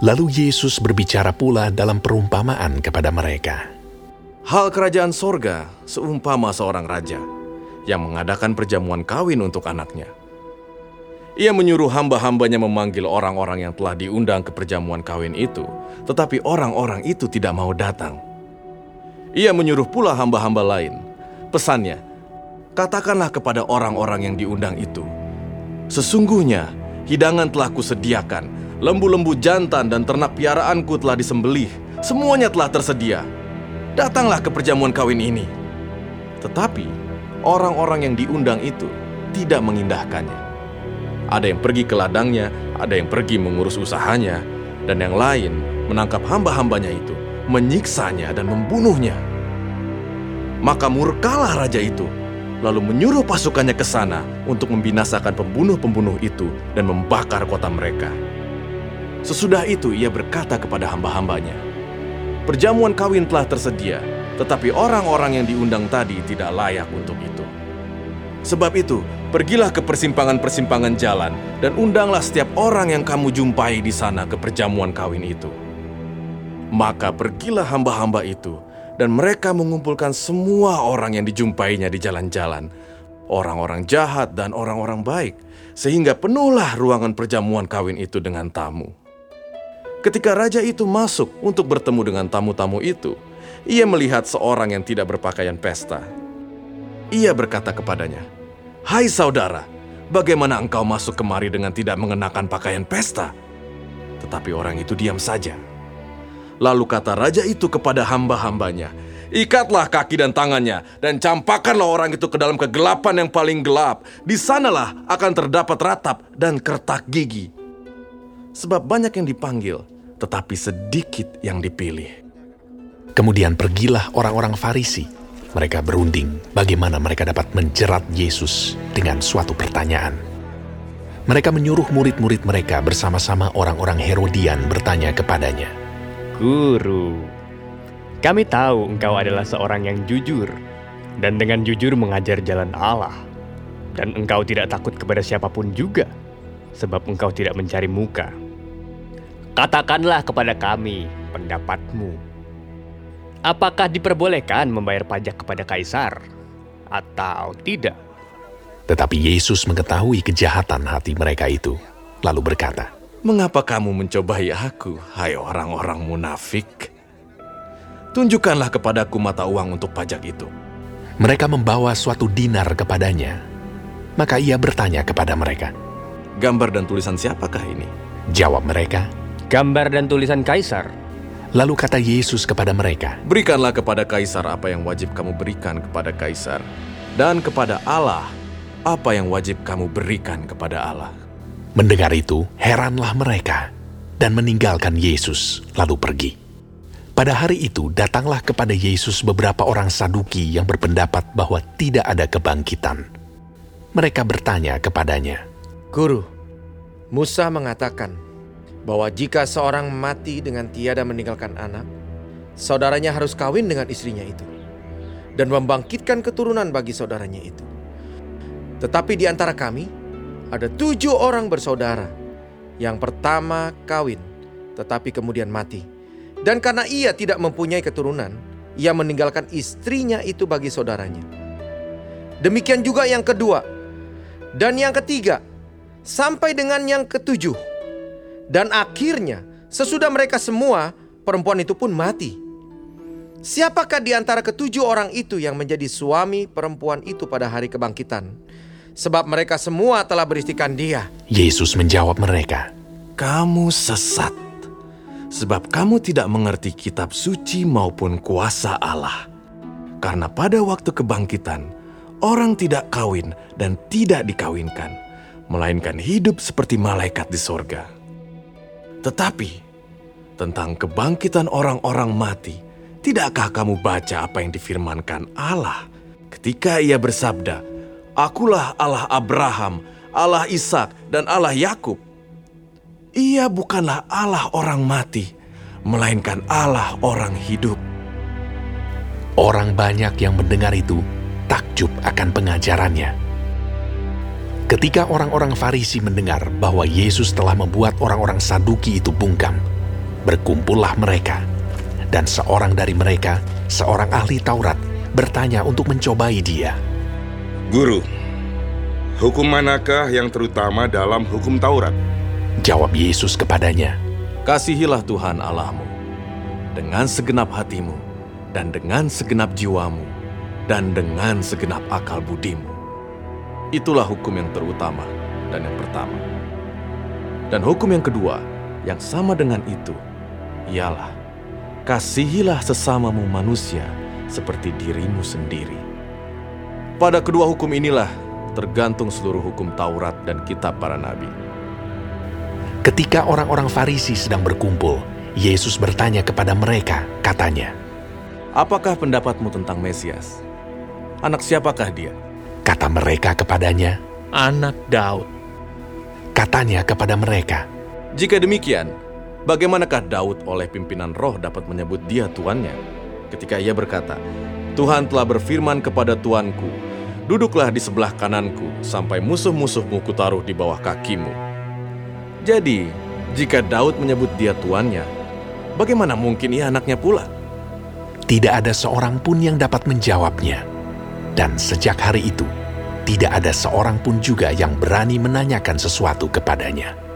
Lalu Yesus berbicara pula dalam perumpamaan kepada mereka. Hal kerajaan sorga seumpama seorang raja yang mengadakan perjamuan kawin untuk anaknya. Ia menyuruh hamba-hambanya memanggil orang-orang yang telah diundang ke perjamuan kawin itu, tetapi orang-orang itu tidak mau datang. Ia menyuruh pula hamba-hamba lain. Pesannya, katakanlah kepada orang-orang yang diundang itu, Sesungguhnya, hidangan telah kusediakan, lembu-lembu jantan dan ternak piaraanku telah disembelih, semuanya telah tersedia. Datanglah ke perjamuan kawin ini. Tetapi, orang-orang yang diundang itu tidak mengindahkannya. Ada yang pergi ke ladangnya, ada yang pergi mengurus usahanya, dan yang lain menangkap hamba-hambanya itu, menyiksanya dan membunuhnya. Maka murkalah raja itu, lalu menyuruh pasukannya ke sana untuk membinasakan pembunuh-pembunuh itu dan membakar kota mereka. Sesudah itu ia berkata kepada hamba-hambanya, Perjamuan kawin telah tersedia, tetapi orang-orang yang diundang tadi tidak layak untuk itu. Sebab itu, Pergilah ke persimpangan-persimpangan jalan dan undanglah setiap orang yang kamu jumpai di sana ke perjamuan kawin itu. Maka pergilah hamba-hamba itu dan mereka mengumpulkan semua orang yang dijumpainya di jalan-jalan, orang-orang jahat dan orang-orang baik, sehingga penuhlah ruangan perjamuan kawin itu dengan tamu. Ketika raja itu masuk untuk bertemu dengan tamu-tamu itu, ia melihat seorang yang tidak berpakaian pesta. Ia berkata kepadanya, Hai saudara, bagaimana engkau masuk kemari dengan tidak mengenakan pakaian pesta? Tetapi orang itu diam saja. Lalu kata raja itu kepada hamba-hambanya, Ikatlah kaki dan tangannya, dan campakkanlah orang itu ke dalam kegelapan yang paling gelap. Di sanalah akan terdapat ratap dan kertak gigi. Sebab banyak yang dipanggil, tetapi sedikit yang dipilih. Kemudian pergilah orang-orang Farisi mereka berunding bagaimana mereka dapat menjerat Yesus dengan suatu pertanyaan. Mereka menyuruh murid-murid mereka bersama-sama orang-orang Herodian bertanya kepadanya, Guru, kami tahu engkau adalah seorang yang jujur dan dengan jujur mengajar jalan Allah. Dan engkau tidak takut kepada siapa pun juga, sebab engkau tidak mencari muka. Katakanlah kepada kami pendapatmu Apakah diperbolehkan membayar pajak kepada kaisar atau tidak? Tetapi Yesus mengetahui kejahatan hati mereka itu, lalu berkata, Mengapa kamu mencobai aku, hai orang-orang munafik? Tunjukkanlah kepadaku mata uang untuk pajak itu. Mereka membawa suatu dinar kepadanya. Maka ia bertanya kepada mereka, Gambar dan tulisan siapakah ini? Jawab mereka, Gambar dan tulisan kaisar. Lalu kata Yesus kepada mereka, Berikanlah kepada kaisar apa yang wajib kamu berikan kepada kaisar, dan kepada Allah apa yang wajib kamu berikan kepada Allah. Mendengar itu, heranlah mereka dan meninggalkan Yesus, lalu pergi. Pada hari itu datanglah kepada Yesus beberapa orang Saduki yang berpendapat bahwa tidak ada kebangkitan. Mereka bertanya kepadanya, Guru, Musa mengatakan, bahwa jika seorang mati dengan tiada meninggalkan anak, saudaranya harus kawin dengan istrinya itu dan membangkitkan keturunan bagi saudaranya itu. Tetapi di antara kami ada tujuh orang bersaudara. Yang pertama kawin, tetapi kemudian mati. Dan karena ia tidak mempunyai keturunan, ia meninggalkan istrinya itu bagi saudaranya. Demikian juga yang kedua dan yang ketiga, sampai dengan yang ketujuh dan akhirnya, sesudah mereka semua, perempuan itu pun mati. Siapakah di antara ketujuh orang itu yang menjadi suami perempuan itu pada hari kebangkitan? Sebab mereka semua telah beristikan dia. Yesus menjawab mereka, Kamu sesat, sebab kamu tidak mengerti kitab suci maupun kuasa Allah. Karena pada waktu kebangkitan, orang tidak kawin dan tidak dikawinkan, melainkan hidup seperti malaikat di sorga. Tetapi tentang kebangkitan orang-orang mati, tidakkah kamu baca apa yang difirmankan Allah ketika ia bersabda, Akulah Allah Abraham, Allah Ishak dan Allah Yakub. Ia bukanlah Allah orang mati, melainkan Allah orang hidup. Orang banyak yang mendengar itu takjub akan pengajarannya. Ketika orang-orang Farisi mendengar bahwa Yesus telah membuat orang-orang Saduki itu bungkam, berkumpullah mereka. Dan seorang dari mereka, seorang ahli Taurat, bertanya untuk mencobai dia. Guru, hukum manakah yang terutama dalam hukum Taurat? Jawab Yesus kepadanya, Kasihilah Tuhan Allahmu dengan segenap hatimu dan dengan segenap jiwamu dan dengan segenap akal budimu. Itulah hukum yang terutama dan yang pertama. Dan hukum yang kedua yang sama dengan itu ialah kasihilah sesamamu manusia seperti dirimu sendiri. Pada kedua hukum inilah tergantung seluruh hukum Taurat dan kitab para nabi. Ketika orang-orang Farisi sedang berkumpul, Yesus bertanya kepada mereka, katanya, Apakah pendapatmu tentang Mesias? Anak siapakah dia? Kata mereka kepadanya, Anak Daud. katanya kepada mereka, Jika demikian, bagaimanakah Daud oleh pimpinan roh dapat menyebut dia tuannya? Ketika ia berkata, Tuhan telah berfirman kepada tuanku, duduklah di sebelah kananku sampai musuh-musuhmu kutaruh di bawah kakimu. Jadi, jika Daud menyebut dia tuannya, bagaimana mungkin ia anaknya pula? tidak ada seorang pun yang dapat menjawabnya. Dan sejak hari itu, tidak ada seorang pun juga yang berani menanyakan sesuatu kepadanya.